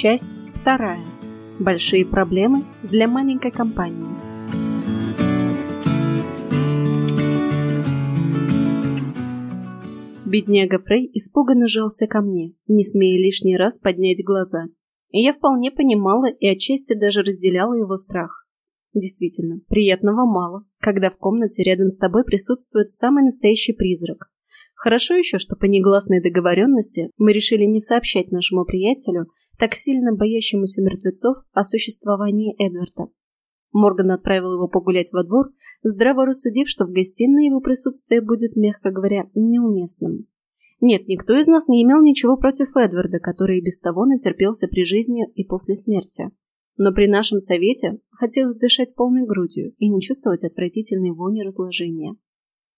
Часть вторая. Большие проблемы для маленькой компании. Бедняга Фрей испуганно жался ко мне, не смея лишний раз поднять глаза. И я вполне понимала и отчасти даже разделяла его страх. Действительно, приятного мало, когда в комнате рядом с тобой присутствует самый настоящий призрак. Хорошо еще, что по негласной договоренности мы решили не сообщать нашему приятелю, так сильно боящемуся мертвецов, о существовании Эдварда. Морган отправил его погулять во двор, здраво рассудив, что в гостиной его присутствие будет, мягко говоря, неуместным. Нет, никто из нас не имел ничего против Эдварда, который и без того натерпелся при жизни и после смерти. Но при нашем совете хотелось дышать полной грудью и не чувствовать отвратительной вони разложения.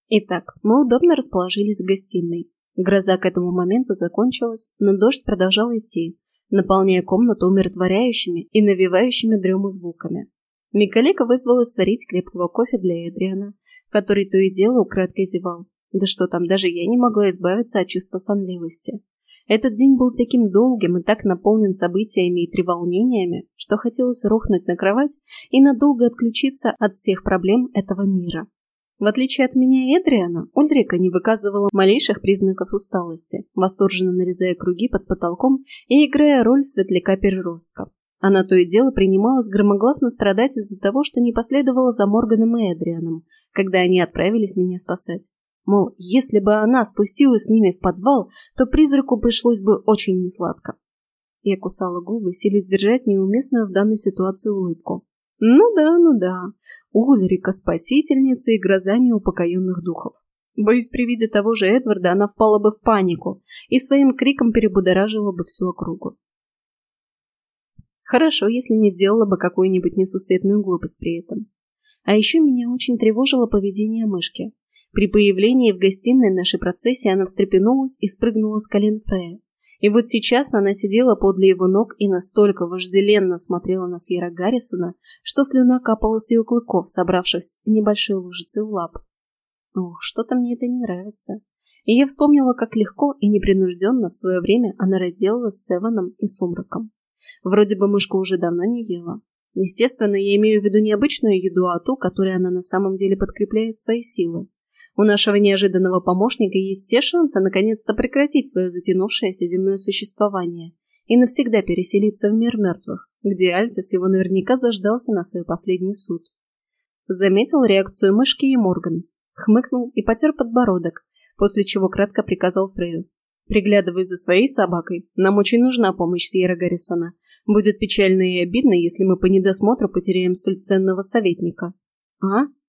Итак, мы удобно расположились в гостиной. Гроза к этому моменту закончилась, но дождь продолжал идти, наполняя комнату умиротворяющими и навевающими дрему звуками. Микалека вызвалась сварить крепкого кофе для Эдриана, который то и дело украдкой зевал. Да что там, даже я не могла избавиться от чувства сонливости. Этот день был таким долгим и так наполнен событиями и треволнениями, что хотелось рухнуть на кровать и надолго отключиться от всех проблем этого мира. В отличие от меня и Эдриана, Ульрика не выказывала малейших признаков усталости, восторженно нарезая круги под потолком и играя роль светляка-переростка. Она то и дело принималась громогласно страдать из-за того, что не последовала за Морганом и Эдрианом, когда они отправились меня спасать. Мол, если бы она спустилась с ними в подвал, то призраку пришлось бы очень несладко. Я кусала губы, силясь держать неуместную в данной ситуации улыбку. Ну да, ну да. Ульрика – спасительница и гроза неупокоенных духов. Боюсь, при виде того же Эдварда она впала бы в панику и своим криком перебудоражила бы всю округу. Хорошо, если не сделала бы какую-нибудь несусветную глупость при этом. А еще меня очень тревожило поведение мышки. При появлении в гостиной нашей процессии она встрепенулась и спрыгнула с колен Фрея. И вот сейчас она сидела подле его ног и настолько вожделенно смотрела на Сьерра Гаррисона, что слюна капала с ее клыков, собравшись в небольшой лужице у лап. Ох, что-то мне это не нравится. И я вспомнила, как легко и непринужденно в свое время она разделалась с Севаном и Сумраком. Вроде бы мышка уже давно не ела. Естественно, я имею в виду не обычную еду, а ту, которой она на самом деле подкрепляет свои силы. У нашего неожиданного помощника есть все шансы наконец-то прекратить свое затянувшееся земное существование и навсегда переселиться в мир мертвых, где Альтис его наверняка заждался на свой последний суд. Заметил реакцию мышки и Морган, хмыкнул и потер подбородок, после чего кратко приказал Фрею. «Приглядывай за своей собакой, нам очень нужна помощь Сьерра Гаррисона. Будет печально и обидно, если мы по недосмотру потеряем столь ценного советника». «А?» —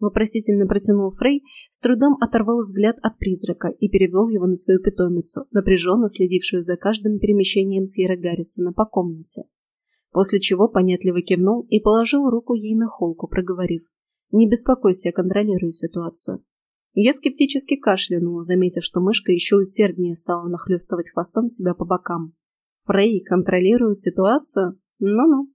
вопросительно протянул Фрей, с трудом оторвал взгляд от призрака и перевел его на свою питомицу, напряженно следившую за каждым перемещением Сьерра Гаррисона по комнате. После чего понятливо кивнул и положил руку ей на холку, проговорив. «Не беспокойся, я контролирую ситуацию». Я скептически кашлянула, заметив, что мышка еще усерднее стала нахлестывать хвостом себя по бокам. Фрей контролирует ситуацию? Ну-ну.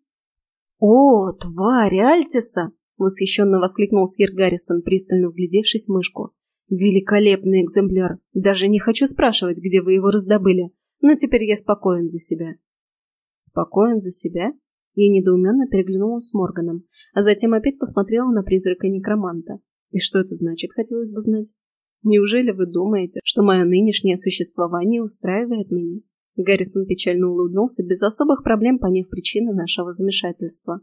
«О, тварь Альтиса!» — восхищенно воскликнул Сьер Гаррисон, пристально вглядевшись в мышку. «Великолепный экземпляр! Даже не хочу спрашивать, где вы его раздобыли, но теперь я спокоен за себя». «Спокоен за себя?» Я недоуменно переглянулась с Морганом, а затем опять посмотрела на призрака некроманта. И что это значит, хотелось бы знать? Неужели вы думаете, что мое нынешнее существование устраивает меня? Гаррисон печально улыбнулся, без особых проблем поняв причины нашего замешательства.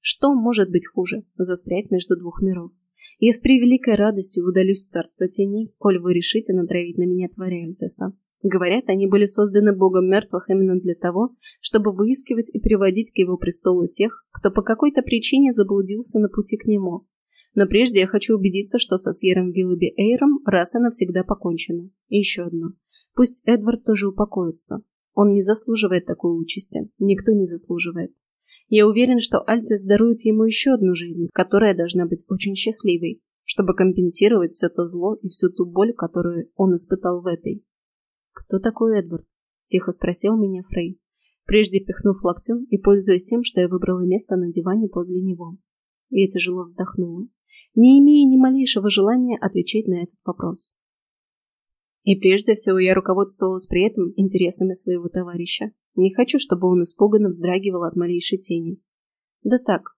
Что может быть хуже – застрять между двух миров? Я с превеликой радостью удалюсь в царство теней, коль вы решите натравить на меня тваря Альтеса. Говорят, они были созданы богом мертвых именно для того, чтобы выискивать и приводить к его престолу тех, кто по какой-то причине заблудился на пути к нему. Но прежде я хочу убедиться, что со Сьером Виллоби Эйром раз и навсегда покончено. И еще одно. Пусть Эдвард тоже упокоится. Он не заслуживает такой участи. Никто не заслуживает. Я уверен, что Альтис дарует ему еще одну жизнь, которая должна быть очень счастливой, чтобы компенсировать все то зло и всю ту боль, которую он испытал в этой. «Кто такой Эдвард?» – тихо спросил меня Фрей, прежде пихнув локтем и пользуясь тем, что я выбрала место на диване подле него. Я тяжело вздохнула, не имея ни малейшего желания отвечать на этот вопрос. И прежде всего я руководствовалась при этом интересами своего товарища. Не хочу, чтобы он испуганно вздрагивал от малейшей тени. Да так,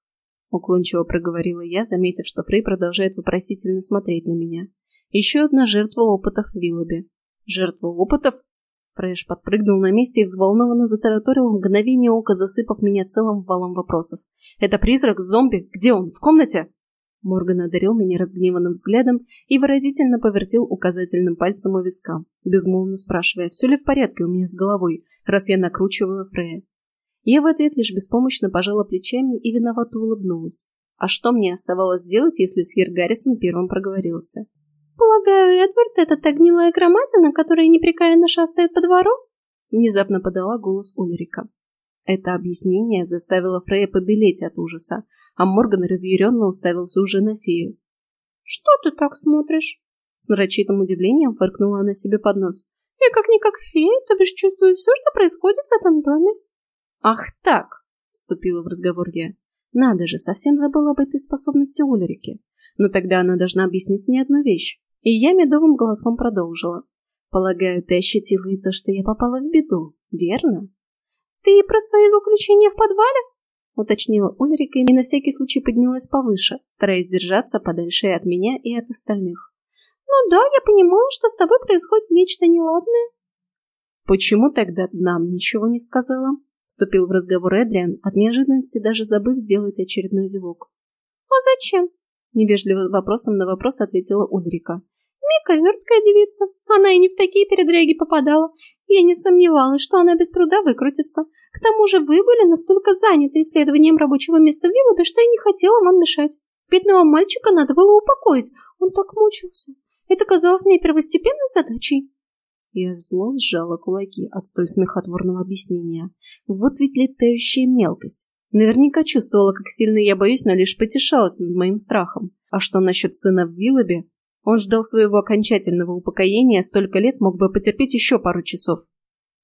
уклончиво проговорила я, заметив, что Фрей продолжает вопросительно смотреть на меня. Еще одна жертва опытов в Виллобе. Жертва опытов? Фрэш подпрыгнул на месте и взволнованно затараторил мгновение ока, засыпав меня целым валом вопросов. «Это призрак? Зомби? Где он? В комнате?» Морган одарил меня разгневанным взглядом и выразительно повертел указательным пальцем у виска, безмолвно спрашивая, все ли в порядке у меня с головой, раз я накручиваю Фрея. Я в ответ лишь беспомощно пожала плечами и виновато улыбнулась. А что мне оставалось делать, если Сьер Гаррисон первым проговорился? «Полагаю, Эдвард — это та гнилая громадина, которая непрекаянно шастает по двору?» Внезапно подала голос Ульрика. Это объяснение заставило Фрея побелеть от ужаса, а Морган разъяренно уставился уже на фею. «Что ты так смотришь?» С нарочитым удивлением фыркнула она себе под нос. «Я как-никак фея, то бишь чувствую все, что происходит в этом доме». «Ах так!» — вступила в разговор я. «Надо же, совсем забыла об этой способности Ульрики. Но тогда она должна объяснить мне одну вещь. И я медовым голосом продолжила. Полагаю, ты ощутила и то, что я попала в беду, верно? Ты про свои заключения в подвале? Уточнила Ульрика и на всякий случай поднялась повыше, стараясь держаться подальше от меня и от остальных. Ну да, я понимала, что с тобой происходит нечто неладное. Почему тогда нам ничего не сказала? Вступил в разговор Эдриан, от неожиданности даже забыв сделать очередной зевок. А зачем? Невежливым вопросом на вопрос ответила Ульрика. Мика верткая девица. Она и не в такие передряги попадала. Я не сомневалась, что она без труда выкрутится. К тому же вы были настолько заняты исследованием рабочего места в Виллобе, что я не хотела вам мешать. Бедного мальчика надо было упокоить. Он так мучился. Это казалось мне первостепенной задачей. Я зло сжала кулаки от столь смехотворного объяснения. Вот ведь летающая мелкость. Наверняка чувствовала, как сильно я боюсь, но лишь потешалась над моим страхом. А что насчет сына в Виллобе? Он ждал своего окончательного упокоения, столько лет мог бы потерпеть еще пару часов.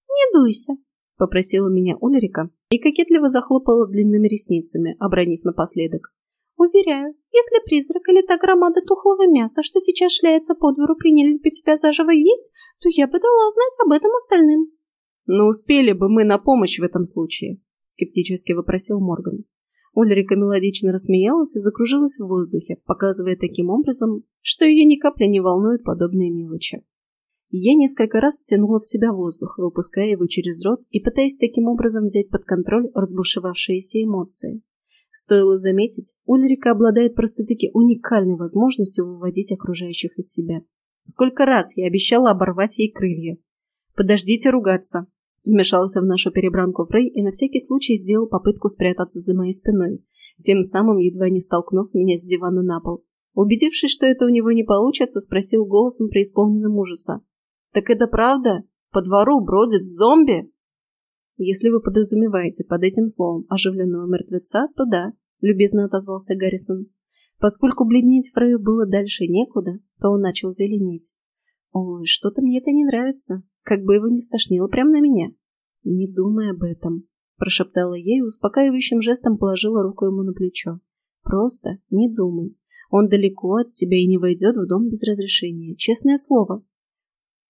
«Не дуйся», — попросила меня Ульрика и кокетливо захлопала длинными ресницами, обронив напоследок. «Уверяю, если призрак или та громада тухлого мяса, что сейчас шляется по двору, принялись бы тебя заживо есть, то я бы дала знать об этом остальным». «Но успели бы мы на помощь в этом случае», скептически вопросил Морган. Ульрика мелодично рассмеялась и закружилась в воздухе, показывая таким образом, что ее ни капли не волнуют подобные мелочи. Я несколько раз втянула в себя воздух, выпуская его через рот и пытаясь таким образом взять под контроль разбушевавшиеся эмоции. Стоило заметить, Ульрика обладает просто-таки уникальной возможностью выводить окружающих из себя. Сколько раз я обещала оборвать ей крылья. «Подождите ругаться», Вмешался в нашу перебранку Фрей и на всякий случай сделал попытку спрятаться за моей спиной, тем самым едва не столкнув меня с дивана на пол. Убедившись, что это у него не получится, спросил голосом преисполненным ужаса. «Так это правда? По двору бродит зомби?» «Если вы подразумеваете под этим словом оживленного мертвеца, то да», — любезно отозвался Гаррисон. Поскольку бледнеть Фрею было дальше некуда, то он начал зеленеть. «Ой, что-то мне это не нравится как бы его не стошнило прямо на меня. «Не думай об этом», – прошептала ей успокаивающим жестом положила руку ему на плечо. «Просто не думай. Он далеко от тебя и не войдет в дом без разрешения. Честное слово».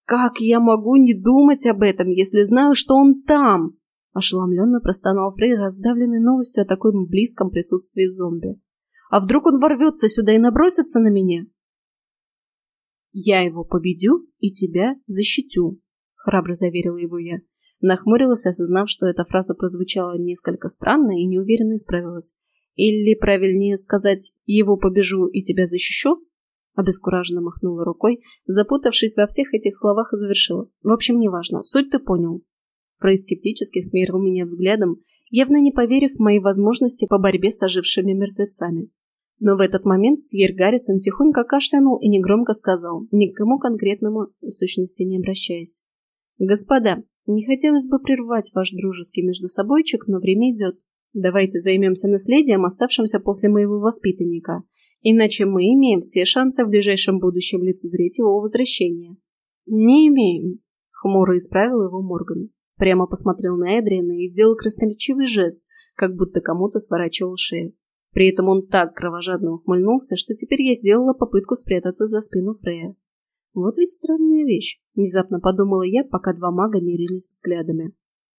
«Как я могу не думать об этом, если знаю, что он там?» Ошеломленно простонал Фрей, раздавленный новостью о таком близком присутствии зомби. «А вдруг он ворвется сюда и набросится на меня?» «Я его победю и тебя защитю», храбро заверила его я. Нахмурилась, осознав, что эта фраза прозвучала несколько странно и неуверенно исправилась. Или, правильнее сказать, его побежу и тебя защищу? Обескураженно махнула рукой, запутавшись во всех этих словах и завершила. В общем, неважно, суть ты понял. Фрей скептически меня взглядом, явно не поверив в мои возможности по борьбе с ожившими мертвецами. Но в этот момент Сьер Гаррисон тихонько кашлянул и негромко сказал, ни к кому конкретному сущности не обращаясь. «Господа, не хотелось бы прервать ваш дружеский между собойчик, но время идет. Давайте займемся наследием, оставшимся после моего воспитанника, иначе мы имеем все шансы в ближайшем будущем лицезреть его возвращение». «Не имеем», — хмуро исправил его Морган. Прямо посмотрел на Эдриана и сделал красноречивый жест, как будто кому-то сворачивал шею. При этом он так кровожадно ухмыльнулся, что теперь я сделала попытку спрятаться за спину Фрея. Вот ведь странная вещь, внезапно подумала я, пока два мага мерились взглядами.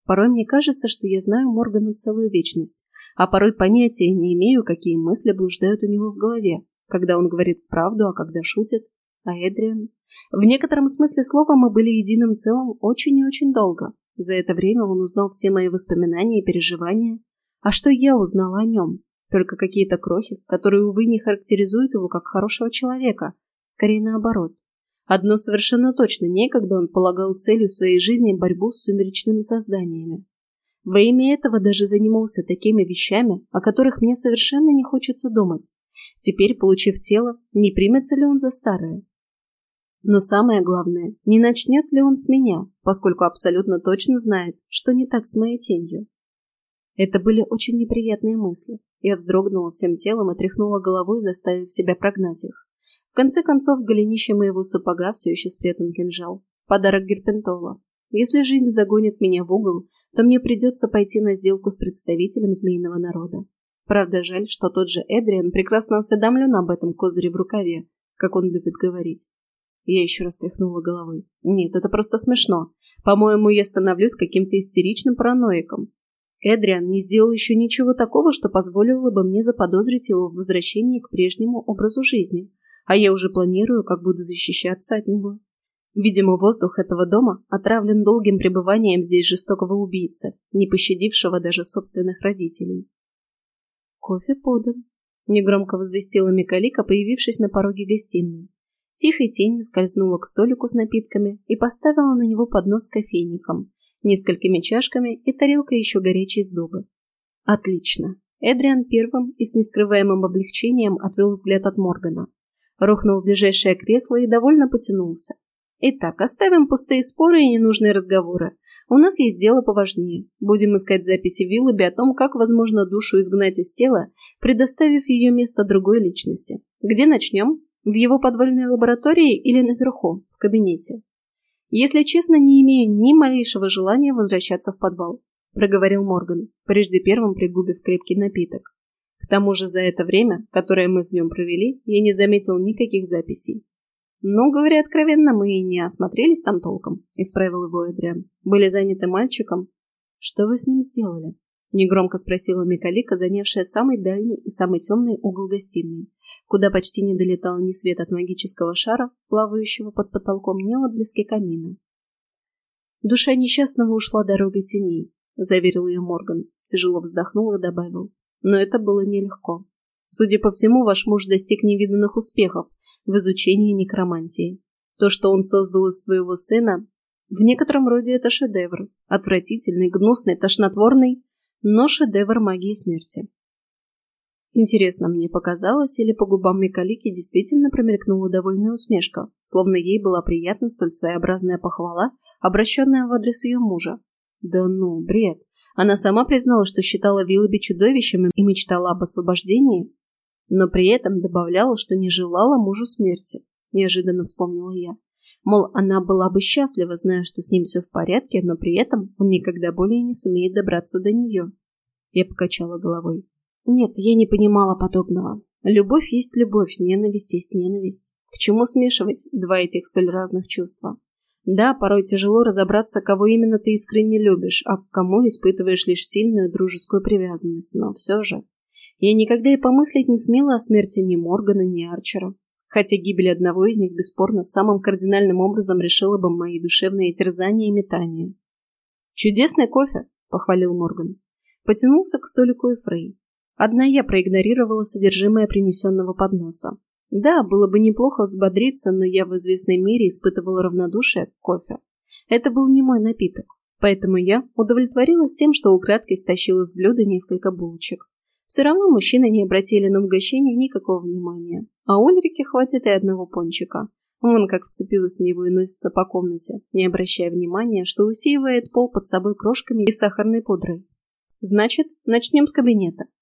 Порой мне кажется, что я знаю Моргана целую вечность, а порой понятия не имею, какие мысли блуждают у него в голове, когда он говорит правду, а когда шутит. А Эдриан? В некотором смысле слова мы были единым целым очень и очень долго. За это время он узнал все мои воспоминания и переживания. А что я узнала о нем? Только какие-то крохи, которые, увы, не характеризуют его как хорошего человека. Скорее наоборот. Одно совершенно точно некогда он полагал целью своей жизни борьбу с сумеречными созданиями. Во имя этого даже занимался такими вещами, о которых мне совершенно не хочется думать. Теперь, получив тело, не примется ли он за старое? Но самое главное, не начнет ли он с меня, поскольку абсолютно точно знает, что не так с моей тенью. Это были очень неприятные мысли. Я вздрогнула всем телом и тряхнула головой, заставив себя прогнать их. В конце концов, в голенище моего сапога все еще спрятан кинжал. Подарок Герпентола. Если жизнь загонит меня в угол, то мне придется пойти на сделку с представителем змеиного народа. Правда, жаль, что тот же Эдриан прекрасно осведомлен об этом козыре в рукаве, как он любит говорить. Я еще раз тряхнула головой. Нет, это просто смешно. По-моему, я становлюсь каким-то истеричным параноиком. Эдриан не сделал еще ничего такого, что позволило бы мне заподозрить его в возвращении к прежнему образу жизни. А я уже планирую, как буду защищаться от него. Видимо, воздух этого дома отравлен долгим пребыванием здесь жестокого убийцы, не пощадившего даже собственных родителей. «Кофе подан», — негромко возвестила Микалика, появившись на пороге гостиной. Тихой тенью скользнула к столику с напитками и поставила на него поднос с кофейником, несколькими чашками и тарелкой еще горячей сдобы. Отлично. Эдриан первым и с нескрываемым облегчением отвел взгляд от Моргана. Рухнул в ближайшее кресло и довольно потянулся. Итак, оставим пустые споры и ненужные разговоры. У нас есть дело поважнее. Будем искать записи Виллоби о том, как возможно душу изгнать из тела, предоставив ее место другой личности. Где начнем? В его подвальной лаборатории или наверху, в кабинете? Если честно, не имею ни малейшего желания возвращаться в подвал, проговорил Морган, прежде первым пригубив крепкий напиток. К тому же за это время, которое мы в нем провели, я не заметил никаких записей. «Ну, говоря откровенно, мы и не осмотрелись там толком», — исправил его Эдриан. «Были заняты мальчиком». «Что вы с ним сделали?» — негромко спросила Микалика, занявшая самый дальний и самый темный угол гостиной, куда почти не долетал ни свет от магического шара, плавающего под потолком, ни отблески камина. «Душа несчастного ушла дорогой теней», — заверил ее Морган, тяжело вздохнул и добавил. «Но это было нелегко. Судя по всему, ваш муж достиг невиданных успехов, в изучении некромантии. То, что он создал из своего сына, в некотором роде это шедевр. Отвратительный, гнусный, тошнотворный, но шедевр магии смерти. Интересно, мне показалось, или по губам Микалики действительно промелькнула довольная усмешка, словно ей была приятна столь своеобразная похвала, обращенная в адрес ее мужа. Да ну, бред. Она сама признала, что считала Виллоби чудовищем и мечтала об освобождении но при этом добавляла, что не желала мужу смерти. Неожиданно вспомнила я. Мол, она была бы счастлива, зная, что с ним все в порядке, но при этом он никогда более не сумеет добраться до нее. Я покачала головой. Нет, я не понимала подобного. Любовь есть любовь, ненависть есть ненависть. К чему смешивать два этих столь разных чувства? Да, порой тяжело разобраться, кого именно ты искренне любишь, а к кому испытываешь лишь сильную дружескую привязанность, но все же... Я никогда и помыслить не смела о смерти ни Моргана, ни Арчера, хотя гибель одного из них бесспорно самым кардинальным образом решила бы мои душевные терзания и метания. «Чудесный кофе!» — похвалил Морган. Потянулся к столику и Фрей. Одна я проигнорировала содержимое принесенного подноса. Да, было бы неплохо взбодриться, но я в известной мере испытывала равнодушие к кофе. Это был не мой напиток, поэтому я удовлетворилась тем, что украдкой стащила с блюда несколько булочек. Все равно мужчины не обратили на угощение никакого внимания. А Ульрике хватит и одного пончика. Он как вцепилась в него и носится по комнате, не обращая внимания, что усеивает пол под собой крошками и сахарной пудрой. «Значит, начнем с кабинета», —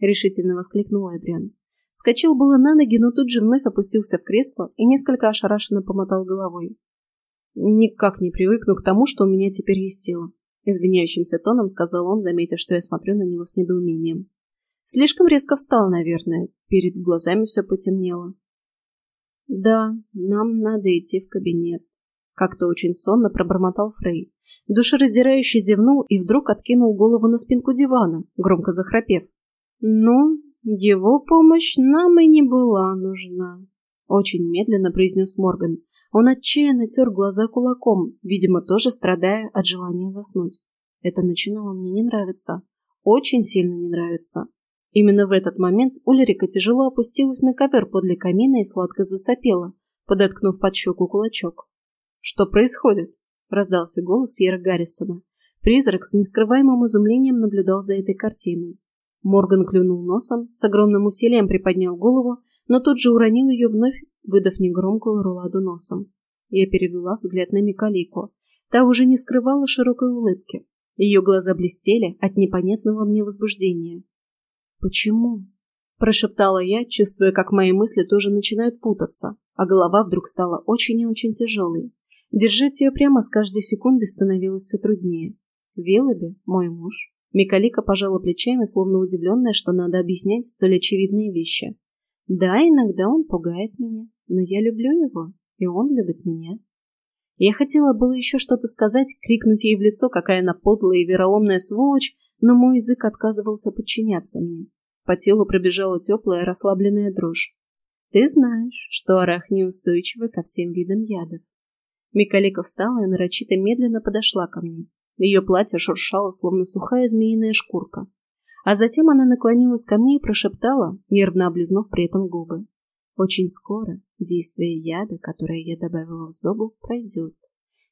решительно воскликнул Эдриан. Вскочил было на ноги, но тут же вновь опустился в кресло и несколько ошарашенно помотал головой. «Никак не привыкну к тому, что у меня теперь есть тело», — извиняющимся тоном сказал он, заметив, что я смотрю на него с недоумением. Слишком резко встал, наверное. Перед глазами все потемнело. Да, нам надо идти в кабинет. Как-то очень сонно пробормотал Фрей. Душераздирающе зевнул и вдруг откинул голову на спинку дивана, громко захрапев. Ну, его помощь нам и не была нужна. Очень медленно произнес Морган. Он отчаянно тер глаза кулаком, видимо, тоже страдая от желания заснуть. Это начинало мне не нравиться. Очень сильно не нравится. Именно в этот момент Ульрика тяжело опустилась на ковер подле камина и сладко засопела, подоткнув под щеку кулачок. «Что происходит?» — раздался голос Сьерра Гаррисона. Призрак с нескрываемым изумлением наблюдал за этой картиной. Морган клюнул носом, с огромным усилием приподнял голову, но тут же уронил ее вновь, выдав негромкую руладу носом. Я перевела взгляд на Микалику. Та уже не скрывала широкой улыбки. Ее глаза блестели от непонятного мне возбуждения. «Почему?» – прошептала я, чувствуя, как мои мысли тоже начинают путаться, а голова вдруг стала очень и очень тяжелой. Держать ее прямо с каждой секундой становилось все труднее. Велоби – мой муж. Микалика пожала плечами, словно удивленная, что надо объяснять столь очевидные вещи. Да, иногда он пугает меня, но я люблю его, и он любит меня. Я хотела было еще что-то сказать, крикнуть ей в лицо, какая она подлая и вероломная сволочь, но мой язык отказывался подчиняться мне. По телу пробежала теплая расслабленная дрожь. Ты знаешь, что арахни устойчивы ко всем видам ядов. Микалика встала и нарочито медленно подошла ко мне. Ее платье шуршало, словно сухая змеиная шкурка. А затем она наклонилась ко мне и прошептала, нервно облизнув при этом губы. Очень скоро действие яда, которое я добавила в сдобу, пройдет,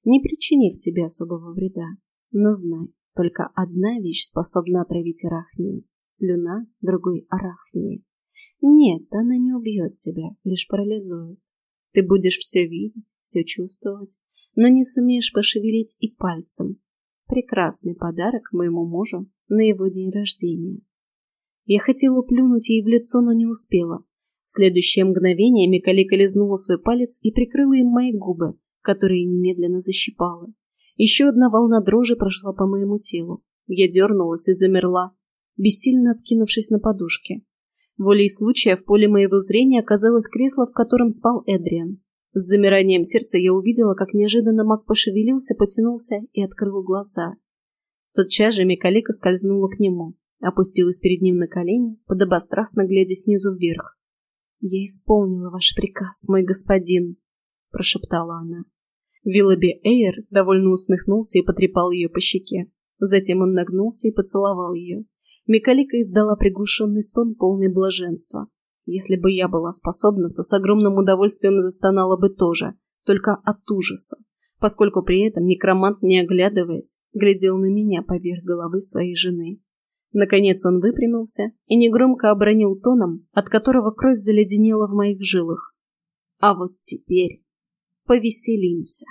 не причинив тебе особого вреда. Но знай, только одна вещь способна отравить арахнию слюна другой арахнии. Нет, она не убьет тебя, лишь парализует. Ты будешь все видеть, все чувствовать, но не сумеешь пошевелить и пальцем. Прекрасный подарок моему мужу на его день рождения. Я хотела плюнуть ей в лицо, но не успела. В следующее мгновение Микалика лизнула свой палец и прикрыла им мои губы, которые немедленно защипала. Еще одна волна дрожи прошла по моему телу. Я дернулась и замерла, бессильно откинувшись на подушке. Волей случая в поле моего зрения оказалось кресло, в котором спал Эдриан. С замиранием сердца я увидела, как неожиданно маг пошевелился, потянулся и открыл глаза. Тотчас же Микалика скользнула к нему, опустилась перед ним на колени, подобострастно глядя снизу вверх. «Я исполнила ваш приказ, мой господин», — прошептала она. Виллоби Эйр довольно усмехнулся и потрепал ее по щеке. Затем он нагнулся и поцеловал ее. Микалика издала приглушенный стон, полный блаженства. Если бы я была способна, то с огромным удовольствием застонала бы тоже, только от ужаса, поскольку при этом некромант, не оглядываясь, глядел на меня поверх головы своей жены. Наконец он выпрямился и негромко обронил тоном, от которого кровь заледенела в моих жилах. А вот теперь повеселимся.